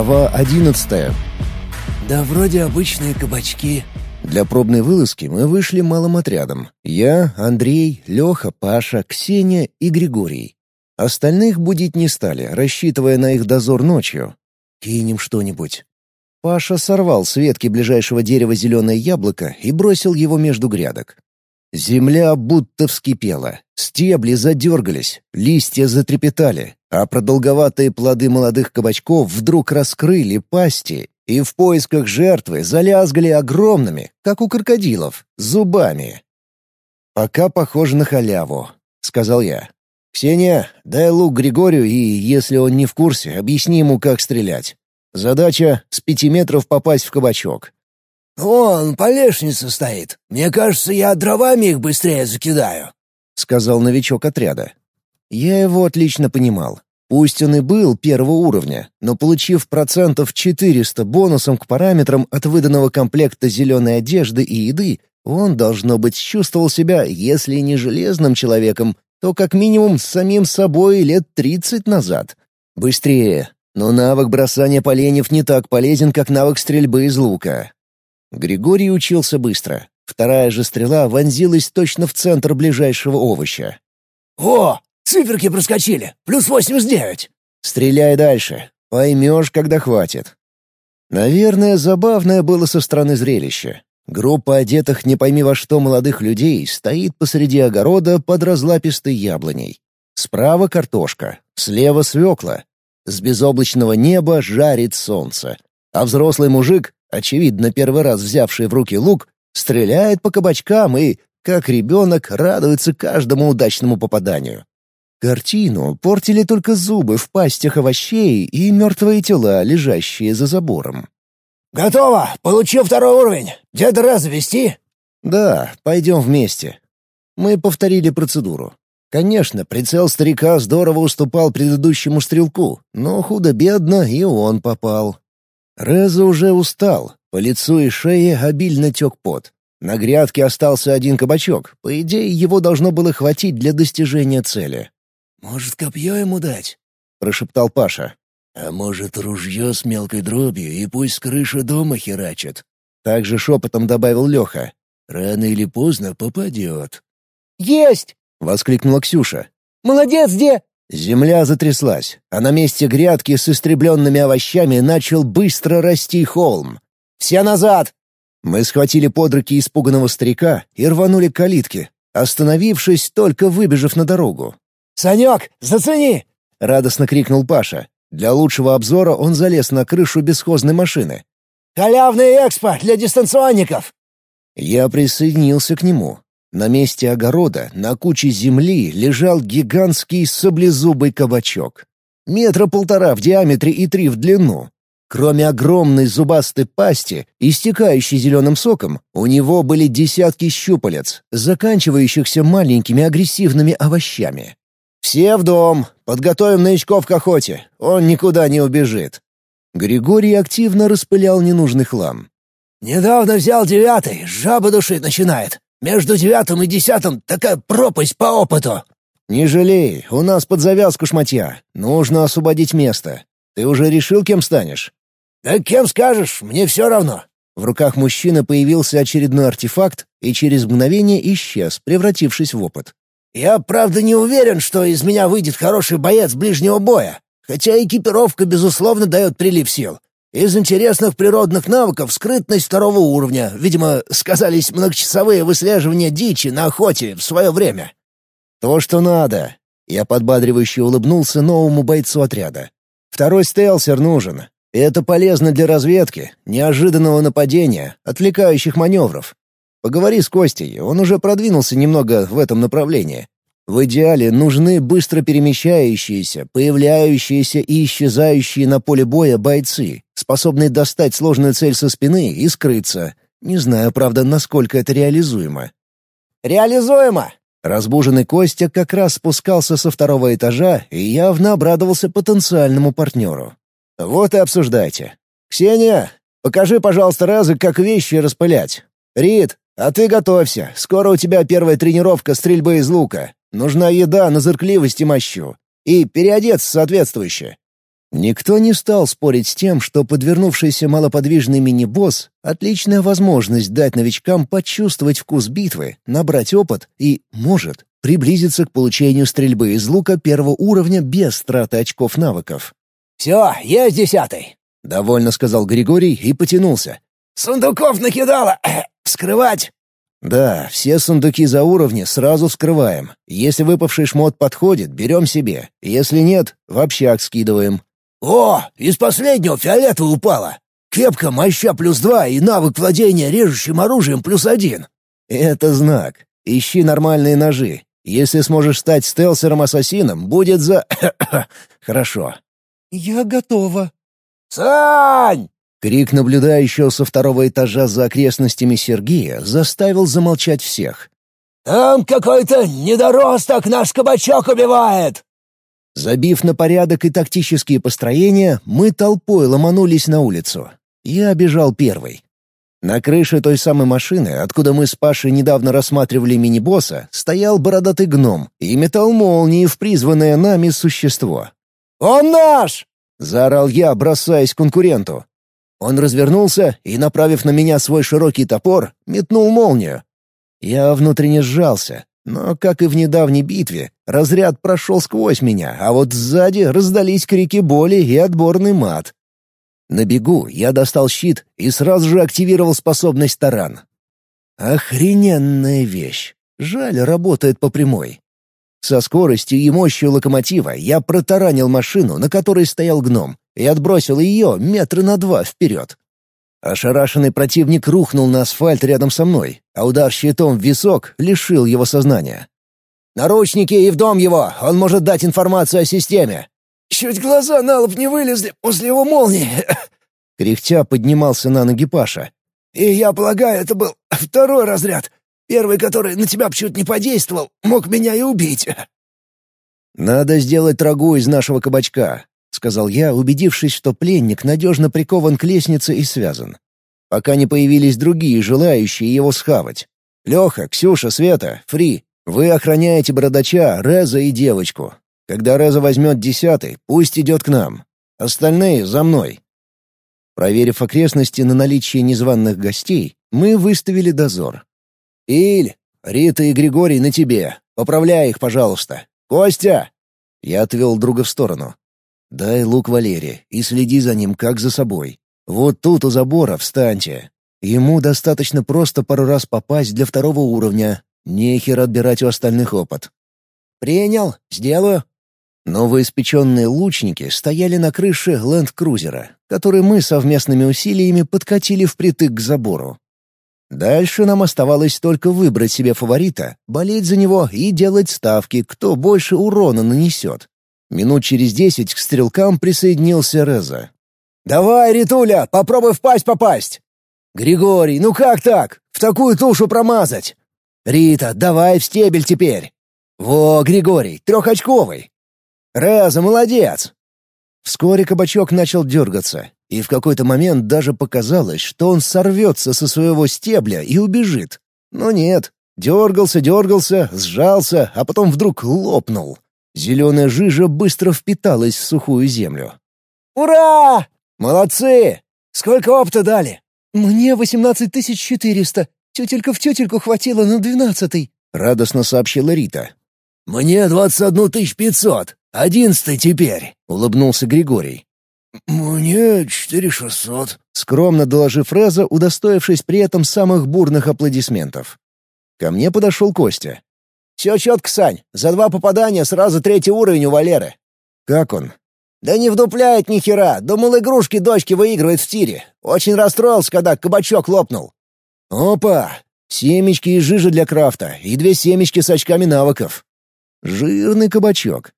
Глава одиннадцатая. «Да вроде обычные кабачки». Для пробной вылазки мы вышли малым отрядом. Я, Андрей, Леха, Паша, Ксения и Григорий. Остальных будить не стали, рассчитывая на их дозор ночью. Кинем что-нибудь. Паша сорвал с ветки ближайшего дерева зеленое яблоко и бросил его между грядок. Земля будто вскипела, стебли задергались, листья затрепетали, а продолговатые плоды молодых кабачков вдруг раскрыли пасти и в поисках жертвы залязгали огромными, как у крокодилов, зубами. «Пока похоже на халяву», — сказал я. «Ксения, дай лук Григорию и, если он не в курсе, объясни ему, как стрелять. Задача — с пяти метров попасть в кабачок. «Вон, по лестнице стоит. Мне кажется, я дровами их быстрее закидаю», — сказал новичок отряда. Я его отлично понимал. Пусть он и был первого уровня, но получив процентов 400 бонусом к параметрам от выданного комплекта зеленой одежды и еды, он, должно быть, чувствовал себя, если не железным человеком, то как минимум самим собой лет 30 назад. Быстрее. Но навык бросания поленьев не так полезен, как навык стрельбы из лука. Григорий учился быстро. Вторая же стрела вонзилась точно в центр ближайшего овоща. «О, циферки проскочили! Плюс восемьдесят девять!» «Стреляй дальше. Поймешь, когда хватит». Наверное, забавное было со стороны зрелища. Группа одетых не пойми во что молодых людей стоит посреди огорода под разлапистой яблоней. Справа картошка, слева свекла. С безоблачного неба жарит солнце. А взрослый мужик очевидно первый раз взявший в руки лук, стреляет по кабачкам и, как ребенок, радуется каждому удачному попаданию. Картину портили только зубы в пастях овощей и мертвые тела, лежащие за забором. «Готово! Получил второй уровень! Деда раз вести?» «Да, пойдем вместе». Мы повторили процедуру. Конечно, прицел старика здорово уступал предыдущему стрелку, но худо-бедно и он попал. Реза уже устал, по лицу и шее обильно тек пот. На грядке остался один кабачок, по идее, его должно было хватить для достижения цели. «Может, копье ему дать?» — прошептал Паша. «А может, ружье с мелкой дробью, и пусть с крыши дома херачит?» Также шепотом добавил Леха. «Рано или поздно попадет». «Есть!» — воскликнула Ксюша. «Молодец, де!» Земля затряслась, а на месте грядки с истребленными овощами начал быстро расти холм. «Все назад!» Мы схватили под руки испуганного старика и рванули к калитке, остановившись, только выбежав на дорогу. «Санек, зацени!» — радостно крикнул Паша. Для лучшего обзора он залез на крышу бесхозной машины. «Халявный экспо для дистанционников!» Я присоединился к нему, на месте огорода на куче земли лежал гигантский саблезубый кабачок. Метра полтора в диаметре и три в длину. Кроме огромной зубастой пасти, истекающей зеленым соком, у него были десятки щупалец, заканчивающихся маленькими агрессивными овощами. «Все в дом! Подготовим новичков к охоте! Он никуда не убежит!» Григорий активно распылял ненужный хлам. «Недавно взял девятый, жаба душить начинает. Между девятым и десятым такая пропасть по опыту». «Не жалей, у нас под завязку шматья. Нужно освободить место. Ты уже решил, кем станешь?» «Да кем скажешь, мне все равно». В руках мужчины появился очередной артефакт и через мгновение исчез, превратившись в опыт. «Я, правда, не уверен, что из меня выйдет хороший боец ближнего боя, хотя экипировка, безусловно, дает прилив сил. Из интересных природных навыков скрытность второго уровня. Видимо, сказались многочасовые выслеживания дичи на охоте в свое время. То, что надо. Я подбадривающе улыбнулся новому бойцу отряда. Второй стелсер нужен. Это полезно для разведки, неожиданного нападения, отвлекающих маневров. Поговори с Костей, он уже продвинулся немного в этом направлении. В идеале нужны быстро перемещающиеся, появляющиеся и исчезающие на поле боя бойцы, способные достать сложную цель со спины и скрыться. Не знаю, правда, насколько это реализуемо. «Реализуемо!» Разбуженный Костя как раз спускался со второго этажа и явно обрадовался потенциальному партнеру. «Вот и обсуждайте. Ксения, покажи, пожалуйста, разы, как вещи распылять. Рит, а ты готовься, скоро у тебя первая тренировка стрельбы из лука. Нужна еда на зыркливость и мощу. И переодеться соответствующе. Никто не стал спорить с тем, что подвернувшийся малоподвижный мини-босс — отличная возможность дать новичкам почувствовать вкус битвы, набрать опыт и, может, приблизиться к получению стрельбы из лука первого уровня без траты очков навыков. «Все, есть десятый!» — довольно сказал Григорий и потянулся. «Сундуков накидала! Вскрывать!» «Да, все сундуки за уровни сразу вскрываем. Если выпавший шмот подходит, берем себе. Если нет, в общак скидываем». «О, из последнего фиолетового упало! Кепка моща плюс два и навык владения режущим оружием плюс один». «Это знак. Ищи нормальные ножи. Если сможешь стать стелсером-ассасином, будет за... Хорошо». «Я готова». «Сань!» Крик наблюдающего со второго этажа за окрестностями Сергея заставил замолчать всех. «Там какой-то недоросток наш кабачок убивает!» Забив на порядок и тактические построения, мы толпой ломанулись на улицу. Я бежал первый. На крыше той самой машины, откуда мы с Пашей недавно рассматривали мини-босса, стоял бородатый гном и метал молнии в призванное нами существо. «Он наш!» — заорал я, бросаясь к конкуренту. Он развернулся и, направив на меня свой широкий топор, метнул молнию. Я внутренне сжался, но, как и в недавней битве, разряд прошел сквозь меня, а вот сзади раздались крики боли и отборный мат. На бегу я достал щит и сразу же активировал способность таран. Охрененная вещь. Жаль, работает по прямой. Со скоростью и мощью локомотива я протаранил машину, на которой стоял гном, и отбросил ее метра на два вперед. Ошарашенный противник рухнул на асфальт рядом со мной, а удар щитом в висок лишил его сознания. «Наручники и в дом его! Он может дать информацию о системе!» «Чуть глаза на лоб не вылезли после его молнии!» Кряхтя поднимался на ноги Паша. «И я полагаю, это был второй разряд. Первый, который на тебя почему-то не подействовал, мог меня и убить». «Надо сделать рагу из нашего кабачка. — сказал я, убедившись, что пленник надежно прикован к лестнице и связан. Пока не появились другие, желающие его схавать. Леха, Ксюша, Света, Фри, вы охраняете бородача, Реза и девочку. Когда Реза возьмет десятый, пусть идет к нам. Остальные — за мной. Проверив окрестности на наличие незваных гостей, мы выставили дозор. «Иль, Рита и Григорий на тебе. Поправляй их, пожалуйста. Костя!» Я отвел друга в сторону. Дай лук Валере и следи за ним, как за собой. Вот тут у забора встаньте. Ему достаточно просто пару раз попасть для второго уровня. Нехер отбирать у остальных опыт. Принял, сделаю. Новоиспеченные лучники стояли на крыше ленд-крузера, который мы совместными усилиями подкатили впритык к забору. Дальше нам оставалось только выбрать себе фаворита, болеть за него и делать ставки, кто больше урона нанесет. Минут через десять к стрелкам присоединился Реза. «Давай, Ритуля, попробуй в пасть попасть!» «Григорий, ну как так? В такую тушу промазать?» «Рита, давай в стебель теперь!» «Во, Григорий, трехочковый!» «Реза, молодец!» Вскоре кабачок начал дергаться, и в какой-то момент даже показалось, что он сорвется со своего стебля и убежит. Но нет, дергался, дергался, сжался, а потом вдруг лопнул. Зеленая жижа быстро впиталась в сухую землю. «Ура! Молодцы! Сколько опыта дали?» «Мне восемнадцать тысяч четыреста. Тетелька в тетельку хватило на двенадцатый», — радостно сообщила Рита. «Мне двадцать одну тысяч пятьсот. Одиннадцатый теперь», — улыбнулся Григорий. «Мне четыре шестьсот», — скромно доложив фраза, удостоившись при этом самых бурных аплодисментов. Ко мне подошел Костя. «Все четко, Сань. За два попадания сразу третий уровень у Валеры». «Как он?» «Да не вдупляет ни хера. Думал, игрушки дочки выигрывает в тире. Очень расстроился, когда кабачок лопнул». «Опа! Семечки и жижа для крафта, и две семечки с очками навыков. Жирный кабачок».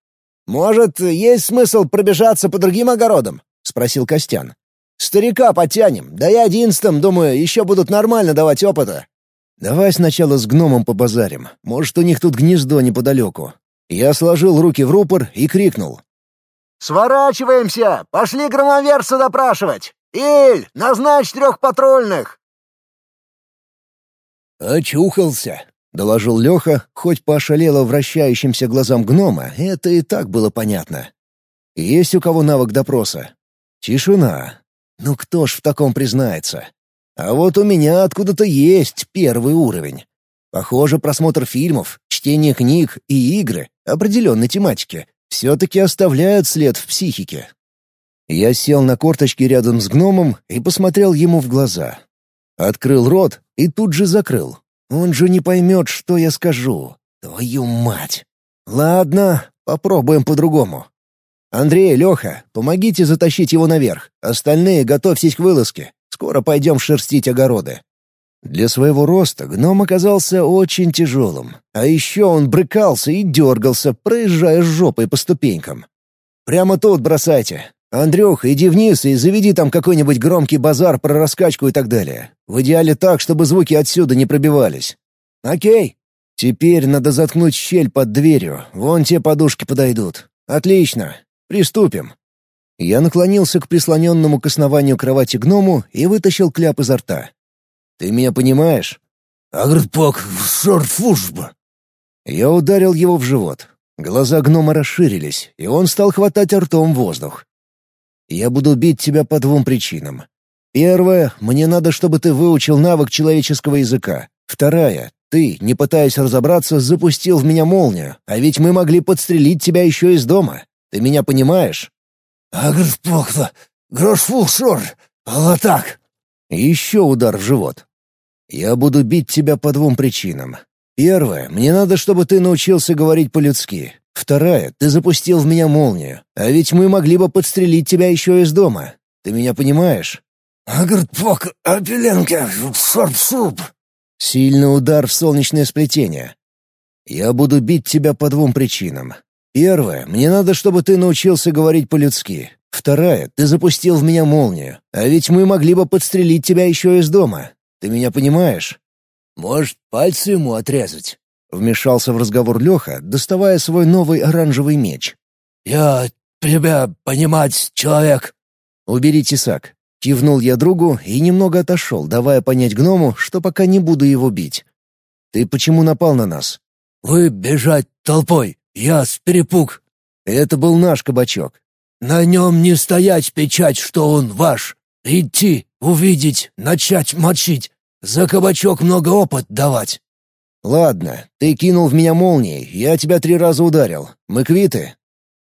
«Может, есть смысл пробежаться по другим огородам?» — спросил Костян. «Старика потянем. Да и одиннадцатым, думаю, еще будут нормально давать опыта». «Давай сначала с гномом побазарим. Может, у них тут гнездо неподалеку». Я сложил руки в рупор и крикнул. «Сворачиваемся! Пошли громоверца допрашивать! Иль, назначь трех патрульных!» «Очухался», — доложил Леха, хоть по ошалело вращающимся глазам гнома, это и так было понятно. Есть у кого навык допроса? Тишина. Ну кто ж в таком признается? А вот у меня откуда-то есть первый уровень. Похоже, просмотр фильмов, чтение книг и игры определенной тематики все-таки оставляют след в психике. Я сел на корточки рядом с гномом и посмотрел ему в глаза. Открыл рот и тут же закрыл. Он же не поймет, что я скажу. Твою мать! Ладно, попробуем по-другому. Андрей, Леха, помогите затащить его наверх. Остальные готовьтесь к вылазке. Скоро пойдем шерстить огороды. Для своего роста гном оказался очень тяжелым, а еще он брыкался и дергался, проезжая жопой по ступенькам. «Прямо тут бросайте. Андрюх, иди вниз и заведи там какой-нибудь громкий базар про раскачку и так далее. В идеале так, чтобы звуки отсюда не пробивались». «Окей». «Теперь надо заткнуть щель под дверью, вон те подушки подойдут. Отлично. Приступим». Я наклонился к прислоненному к основанию кровати гному и вытащил кляп изо рта. Ты меня понимаешь?» «Агрпок, шорфужба!» Я ударил его в живот. Глаза гнома расширились, и он стал хватать ртом воздух. «Я буду бить тебя по двум причинам. Первая — мне надо, чтобы ты выучил навык человеческого языка. Вторая — ты, не пытаясь разобраться, запустил в меня молнию, а ведь мы могли подстрелить тебя еще из дома. Ты меня понимаешь?» «Агрпок, грошфушор, так. Еще удар в живот. Я буду бить тебя по двум причинам. Первое, мне надо, чтобы ты научился говорить по-людски. Вторая, ты запустил в меня молнию. А ведь мы могли бы подстрелить тебя еще из дома. Ты меня понимаешь? Агрпок, апеленка, сорб-суп. Сильный удар в солнечное сплетение. Я буду бить тебя по двум причинам. Первое, мне надо, чтобы ты научился говорить по-людски. Вторая, ты запустил в меня молнию. А ведь мы могли бы подстрелить тебя еще из дома. Ты меня понимаешь?» «Может, пальцы ему отрезать?» — вмешался в разговор Леха, доставая свой новый оранжевый меч. «Я тебя понимать, человек!» «Убери тесак!» — кивнул я другу и немного отошел, давая понять гному, что пока не буду его бить. «Ты почему напал на нас?» «Вы бежать толпой! Я с перепуг!» «Это был наш кабачок!» «На нем не стоять печать, что он ваш! Идти, увидеть, начать мочить! За кабачок много опыт давать. Ладно, ты кинул в меня молнией, я тебя три раза ударил. Мы квиты?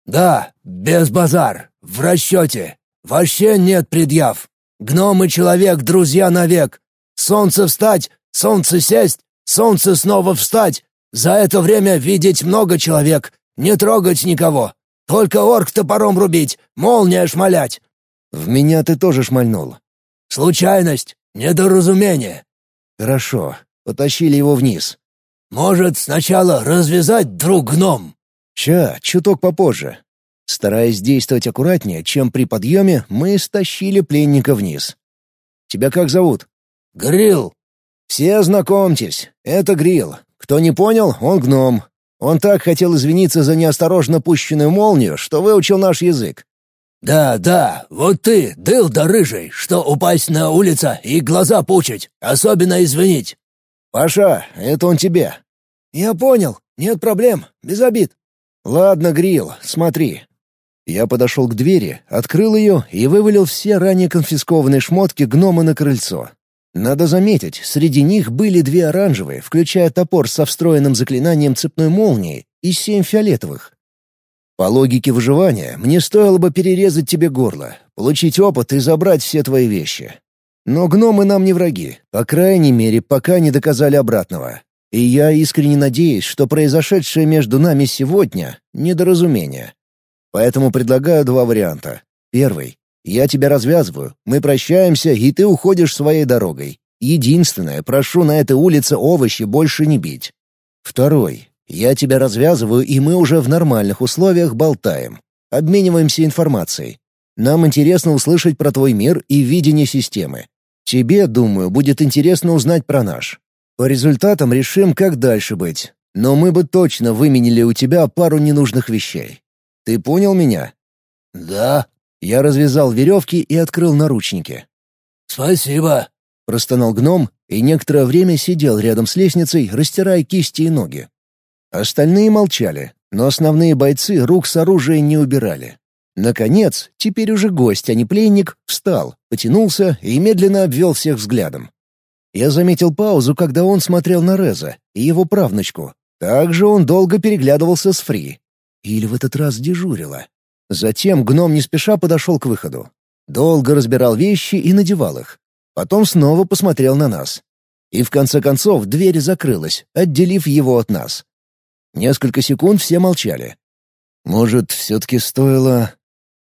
Да, без базар, в расчете. Вообще нет предъяв. Гном и человек — друзья навек. Солнце встать, солнце сесть, солнце снова встать. За это время видеть много человек, не трогать никого. Только орк топором рубить, молния шмалять. В меня ты тоже шмальнул. Случайность. «Недоразумение». «Хорошо. Потащили его вниз». «Может, сначала развязать, друг гном?» «Ща, чуток попозже». Стараясь действовать аккуратнее, чем при подъеме, мы стащили пленника вниз. «Тебя как зовут?» «Грилл». «Все знакомьтесь, это Грилл. Кто не понял, он гном. Он так хотел извиниться за неосторожно пущенную молнию, что выучил наш язык. «Да, да, вот ты, дыл-да рыжий, что упасть на улице и глаза пучить, особенно извинить». «Паша, это он тебе». «Я понял, нет проблем, без обид». «Ладно, Грил, смотри». Я подошел к двери, открыл ее и вывалил все ранее конфискованные шмотки гнома на крыльцо. Надо заметить, среди них были две оранжевые, включая топор со встроенным заклинанием цепной молнии, и семь фиолетовых. По логике выживания, мне стоило бы перерезать тебе горло, получить опыт и забрать все твои вещи. Но гномы нам не враги, по крайней мере, пока не доказали обратного. И я искренне надеюсь, что произошедшее между нами сегодня — недоразумение. Поэтому предлагаю два варианта. Первый. Я тебя развязываю, мы прощаемся, и ты уходишь своей дорогой. Единственное, прошу на этой улице овощи больше не бить. Второй. Я тебя развязываю, и мы уже в нормальных условиях болтаем. Обмениваемся информацией. Нам интересно услышать про твой мир и видение системы. Тебе, думаю, будет интересно узнать про наш. По результатам решим, как дальше быть. Но мы бы точно выменили у тебя пару ненужных вещей. Ты понял меня? Да. Я развязал веревки и открыл наручники. Спасибо. Простонал гном и некоторое время сидел рядом с лестницей, растирая кисти и ноги. Остальные молчали, но основные бойцы рук с оружием не убирали. Наконец, теперь уже гость, а не пленник, встал, потянулся и медленно обвел всех взглядом. Я заметил паузу, когда он смотрел на Реза и его правнучку. Также он долго переглядывался с Фри. Или в этот раз дежурила. Затем гном не спеша подошел к выходу. Долго разбирал вещи и надевал их. Потом снова посмотрел на нас. И в конце концов дверь закрылась, отделив его от нас. Несколько секунд все молчали. Может, все-таки стоило...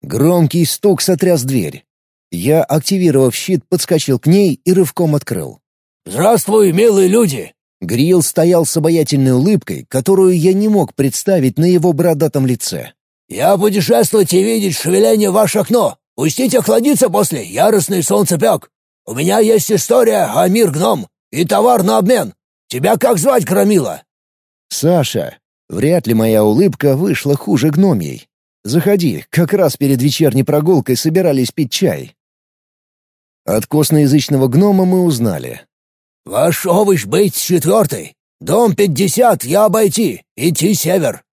Громкий стук сотряс дверь. Я, активировав щит, подскочил к ней и рывком открыл. «Здравствуй, милые люди!» Грил стоял с обаятельной улыбкой, которую я не мог представить на его бородатом лице. «Я путешествовать и видеть шевеление в ваше окно. Пустите охладиться после, яростный солнцепек. У меня есть история о мир-гном и товар на обмен. Тебя как звать, Громила?» «Саша. Вряд ли моя улыбка вышла хуже гномьей. Заходи, как раз перед вечерней прогулкой собирались пить чай». От косноязычного гнома мы узнали. «Ваш овощ быть четвертый. Дом пятьдесят я обойти, идти север.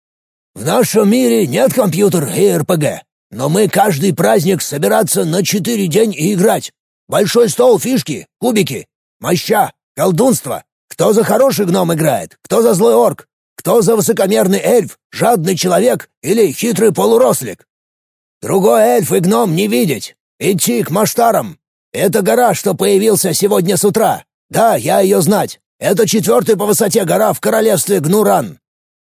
В нашем мире нет компьютер и РПГ, но мы каждый праздник собираться на четыре день и играть. Большой стол, фишки, кубики, моща, колдунство. Кто за хороший гном играет, кто за злой орк, кто за высокомерный эльф, жадный человек или хитрый полурослик. Другой эльф и гном не видеть. Идти к маштарам. Это гора, что появился сегодня с утра. Да, я ее знать. Это четвертая по высоте гора в королевстве Гнуран.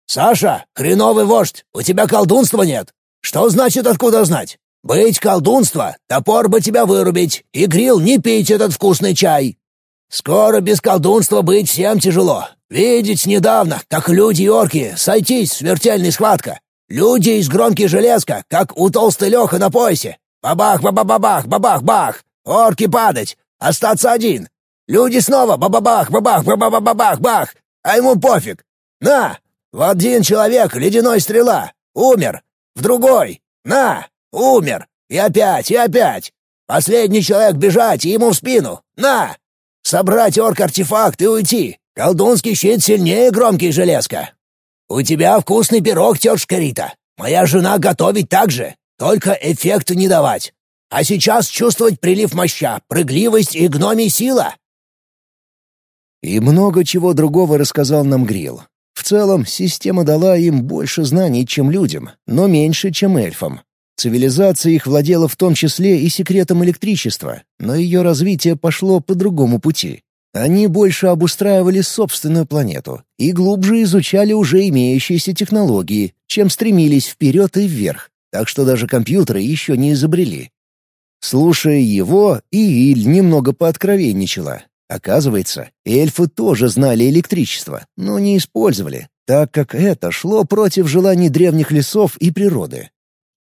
Саша, хреновый вождь, у тебя колдунства нет. Что значит откуда знать? Быть колдунство, топор бы тебя вырубить, и грил не пить этот вкусный чай. Скоро без колдунства быть всем тяжело. Видеть недавно, как люди и орки сойтись в смертельной схватка. Люди из громких железка, как у толстой Леха на поясе. Бабах-бабах-бабах, бабах-бах. Орки падать, остаться один. Люди снова бабабах, бабах, бабах, бах, а ему пофиг. На, в один человек ледяной стрела, умер. В другой, на, умер. И опять, и опять. Последний человек бежать и ему в спину. На! Собрать орк-артефакт и уйти. Колдунский щит сильнее громкий железка. У тебя вкусный пирог, тетушка Рита. Моя жена готовить так же, только эффект не давать. А сейчас чувствовать прилив моща, прыгливость и гномий сила. И много чего другого рассказал нам Грил. В целом, система дала им больше знаний, чем людям, но меньше, чем эльфам. Цивилизация их владела в том числе и секретом электричества, но ее развитие пошло по другому пути. Они больше обустраивали собственную планету и глубже изучали уже имеющиеся технологии, чем стремились вперед и вверх, так что даже компьютеры еще не изобрели. Слушая его, и Иль немного пооткровенничала, Оказывается, эльфы тоже знали электричество, но не использовали, так как это шло против желаний древних лесов и природы.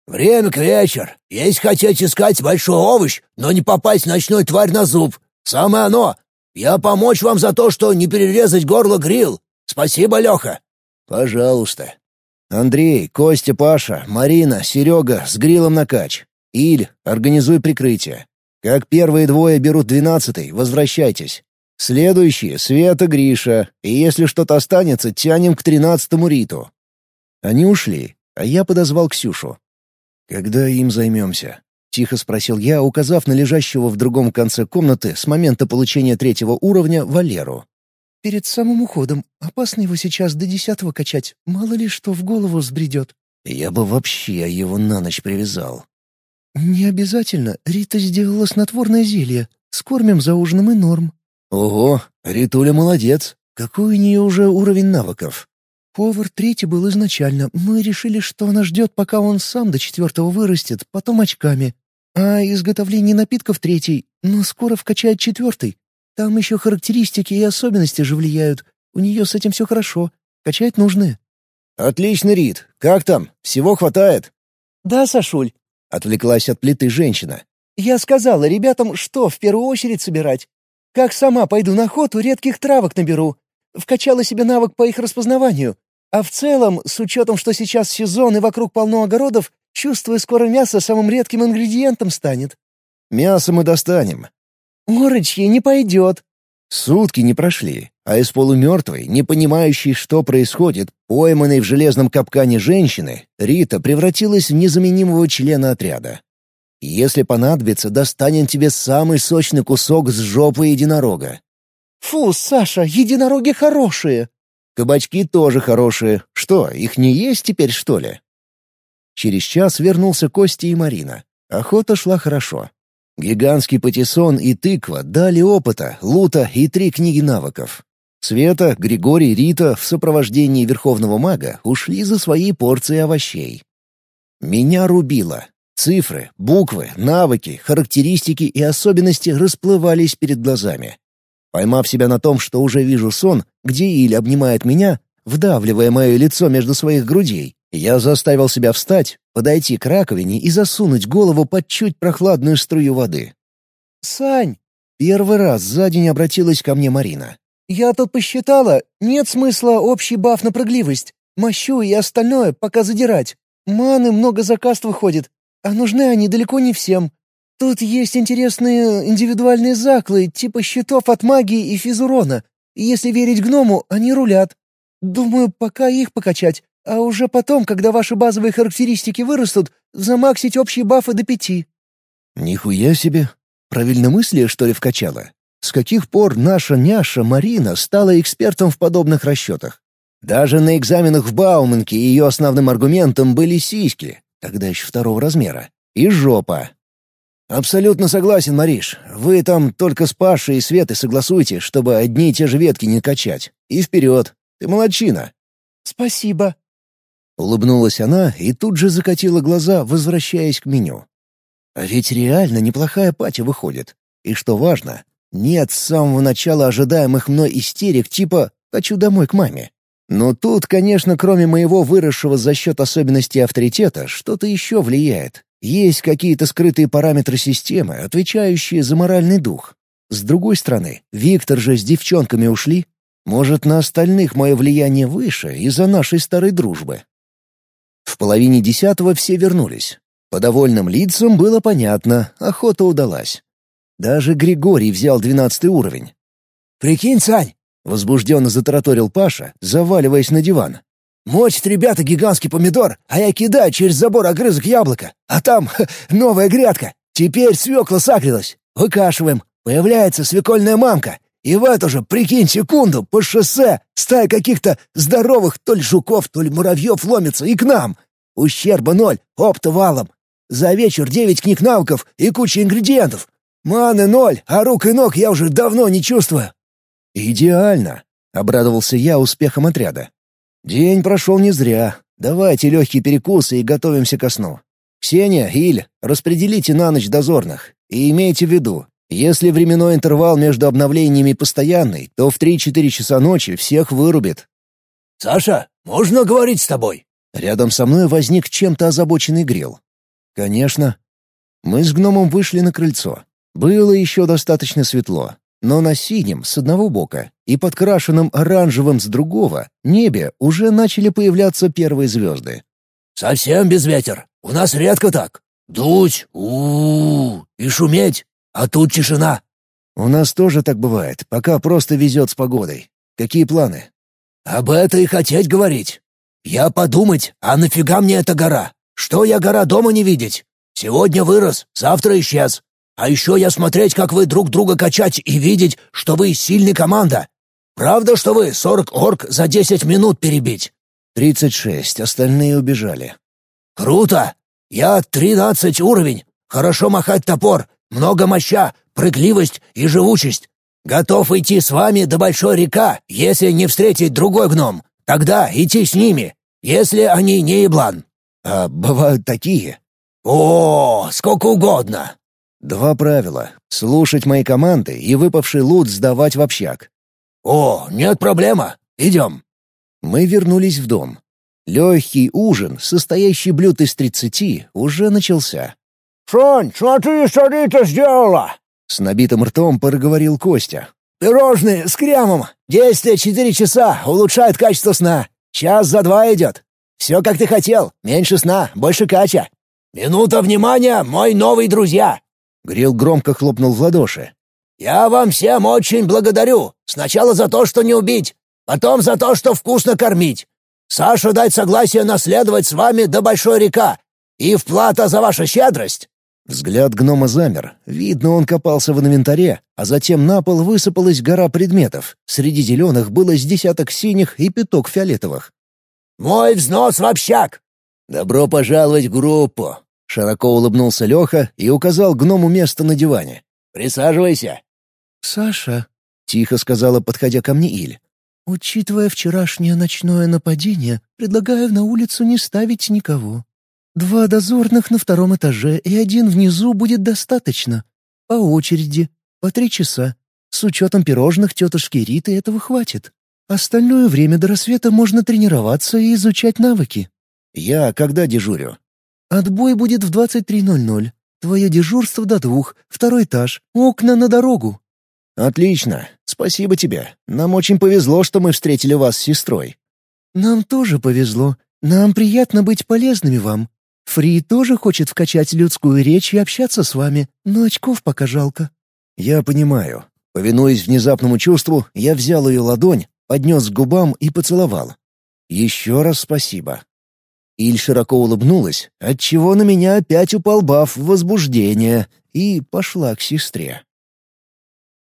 «Время к вечер. Есть хотеть искать большой овощ, но не попасть ночной тварь на зуб. Самое оно. Я помочь вам за то, что не перерезать горло грил. Спасибо, Леха». «Пожалуйста». «Андрей, Костя, Паша, Марина, Серега с грилом на кач. Иль, организуй прикрытие. Как первые двое берут двенадцатый, возвращайтесь. Следующие — Света, Гриша, и если что-то останется, тянем к тринадцатому Риту». Они ушли, а я подозвал Ксюшу. «Когда им займемся?» — тихо спросил я, указав на лежащего в другом конце комнаты с момента получения третьего уровня Валеру. «Перед самым уходом. Опасно его сейчас до десятого качать. Мало ли что в голову взбредет». «Я бы вообще его на ночь привязал. «Не обязательно. Рита сделала снотворное зелье. Скормим за ужином и норм». «Ого, Ритуля молодец. Какой у нее уже уровень навыков?» «Повар третий был изначально. Мы решили, что она ждет, пока он сам до четвертого вырастет, потом очками. А изготовление напитков третий, но скоро вкачает четвертый. Там еще характеристики и особенности же влияют. У нее с этим все хорошо. Качать нужны». «Отлично, Рит. Как там? Всего хватает?» «Да, Сашуль. — отвлеклась от плиты женщина. «Я сказала ребятам, что в первую очередь собирать. Как сама пойду на охоту, редких травок наберу. Вкачала себе навык по их распознаванию. А в целом, с учетом, что сейчас сезон и вокруг полно огородов, чувствую, скоро мясо самым редким ингредиентом станет». «Мясо мы достанем». «Орочье не пойдет». Сутки не прошли, а из полумертвой, не понимающей, что происходит, пойманной в железном капкане женщины, Рита превратилась в незаменимого члена отряда. Если понадобится, достанем тебе самый сочный кусок с жопы единорога. «Фу, Саша, единороги хорошие!» «Кабачки тоже хорошие. Что, их не есть теперь, что ли?» Через час вернулся Костя и Марина. Охота шла хорошо. Гигантский патиссон и тыква дали опыта, лута и три книги навыков. Света, Григорий, Рита в сопровождении верховного мага ушли за своей порцией овощей. Меня рубило. Цифры, буквы, навыки, характеристики и особенности расплывались перед глазами. Поймав себя на том, что уже вижу сон, где Иль обнимает меня, вдавливая мое лицо между своих грудей, я заставил себя встать, подойти к раковине и засунуть голову под чуть прохладную струю воды. «Сань!» — первый раз за день обратилась ко мне Марина. «Я тут посчитала, нет смысла общий баф на прыгливость. Мощу и остальное пока задирать. Маны много за каст выходит, а нужны они далеко не всем. Тут есть интересные индивидуальные заклы, типа щитов от магии и физурона. Если верить гному, они рулят. Думаю, пока их покачать, а уже потом, когда ваши базовые характеристики вырастут, замаксить общие бафы до пяти». «Нихуя себе! Правильномыслие, что ли, вкачала? С каких пор наша няша Марина стала экспертом в подобных расчетах? Даже на экзаменах в Бауманке ее основным аргументом были сиськи, тогда еще второго размера, и жопа. «Абсолютно согласен, Мариш. Вы там только с Пашей и Светой согласуйте, чтобы одни и те же ветки не качать. И вперед. Ты молодчина». «Спасибо», Улыбнулась она и тут же закатила глаза, возвращаясь к меню. А ведь реально неплохая пати выходит. И что важно, нет с самого начала ожидаемых мной истерик типа «хочу домой к маме». Но тут, конечно, кроме моего выросшего за счет особенностей авторитета, что-то еще влияет. Есть какие-то скрытые параметры системы, отвечающие за моральный дух. С другой стороны, Виктор же с девчонками ушли. Может, на остальных мое влияние выше из-за нашей старой дружбы. В половине десятого все вернулись. По довольным лицам было понятно, охота удалась. Даже Григорий взял двенадцатый уровень. «Прикинь, Сань!» — возбужденно затараторил Паша, заваливаясь на диван. «Мочит ребята гигантский помидор, а я кидаю через забор огрызок яблока. А там ха, новая грядка. Теперь свекла сакрилась. Выкашиваем. Появляется свекольная мамка. И в эту же, прикинь, секунду, по шоссе стая каких-то здоровых то ли жуков, то ли муравьев ломится и к нам. Ущерба ноль, опта. За вечер девять книг навыков и куча ингредиентов. Маны ноль, а рук и ног я уже давно не чувствую. «Идеально!» — обрадовался я успехом отряда. «День прошел не зря. Давайте легкие перекусы и готовимся ко сну. Ксения, Иль, распределите на ночь дозорных. И имейте в виду, если временной интервал между обновлениями постоянный, то в 3-4 часа ночи всех вырубит. «Саша, можно говорить с тобой?» Рядом со мной возник чем-то озабоченный грил. «Конечно». Мы с гномом вышли на крыльцо. Было еще достаточно светло, но на синем с одного бока и подкрашенном оранжевым с другого небе уже начали появляться первые звезды. «Совсем без ветер. У нас редко так. Дуть, у, -у, -у и шуметь. А тут тишина. У нас тоже так бывает, пока просто везет с погодой. Какие планы? Об этом и хотеть говорить. Я подумать, а нафига мне эта гора? Что я гора дома не видеть? Сегодня вырос, завтра исчез. А еще я смотреть, как вы друг друга качать и видеть, что вы сильная команда. Правда, что вы сорок орк за десять минут перебить? Тридцать шесть, остальные убежали. Круто! Я тринадцать уровень. Хорошо махать топор, много моща, прыгливость и живучесть. Готов идти с вами до большой река, если не встретить другой гном. Тогда идти с ними, если они не еблан». «А бывают такие?» «О, сколько угодно!» «Два правила. Слушать мои команды и выпавший лут сдавать в общак». «О, нет проблема. Идем». Мы вернулись в дом. Легкий ужин, состоящий блюд из тридцати, уже начался. «Шонь, смотри, что Рита сделала!» С набитым ртом проговорил Костя. «Пирожные с кремом. Действие четыре часа, улучшает качество сна. Час за два идет. Все как ты хотел. Меньше сна, больше кача. Минута внимания, мой новый друзья!» Грил громко хлопнул в ладоши. «Я вам всем очень благодарю. Сначала за то, что не убить, потом за то, что вкусно кормить. Саша дать согласие наследовать с вами до Большой река. И в плата за вашу щедрость Взгляд гнома замер. Видно, он копался в инвентаре, а затем на пол высыпалась гора предметов. Среди зеленых было с десяток синих и пяток фиолетовых. «Мой взнос в общак!» «Добро пожаловать в группу!» Широко улыбнулся Леха и указал гному место на диване. «Присаживайся!» «Саша», — тихо сказала, подходя ко мне Иль, — «учитывая вчерашнее ночное нападение, предлагаю на улицу не ставить никого. Два дозорных на втором этаже и один внизу будет достаточно. По очереди, по три часа. С учетом пирожных тетушки Риты этого хватит. Остальное время до рассвета можно тренироваться и изучать навыки. Я когда дежурю? Отбой будет в 23.00. Твое дежурство до двух, второй этаж, окна на дорогу. Отлично. Спасибо тебе. Нам очень повезло, что мы встретили вас с сестрой. Нам тоже повезло. Нам приятно быть полезными вам. Фри тоже хочет вкачать людскую речь и общаться с вами, но очков пока жалко». «Я понимаю». Повинуясь внезапному чувству, я взял ее ладонь, поднес к губам и поцеловал. «Еще раз спасибо». Иль широко улыбнулась, отчего на меня опять упал баф возбуждения, и пошла к сестре.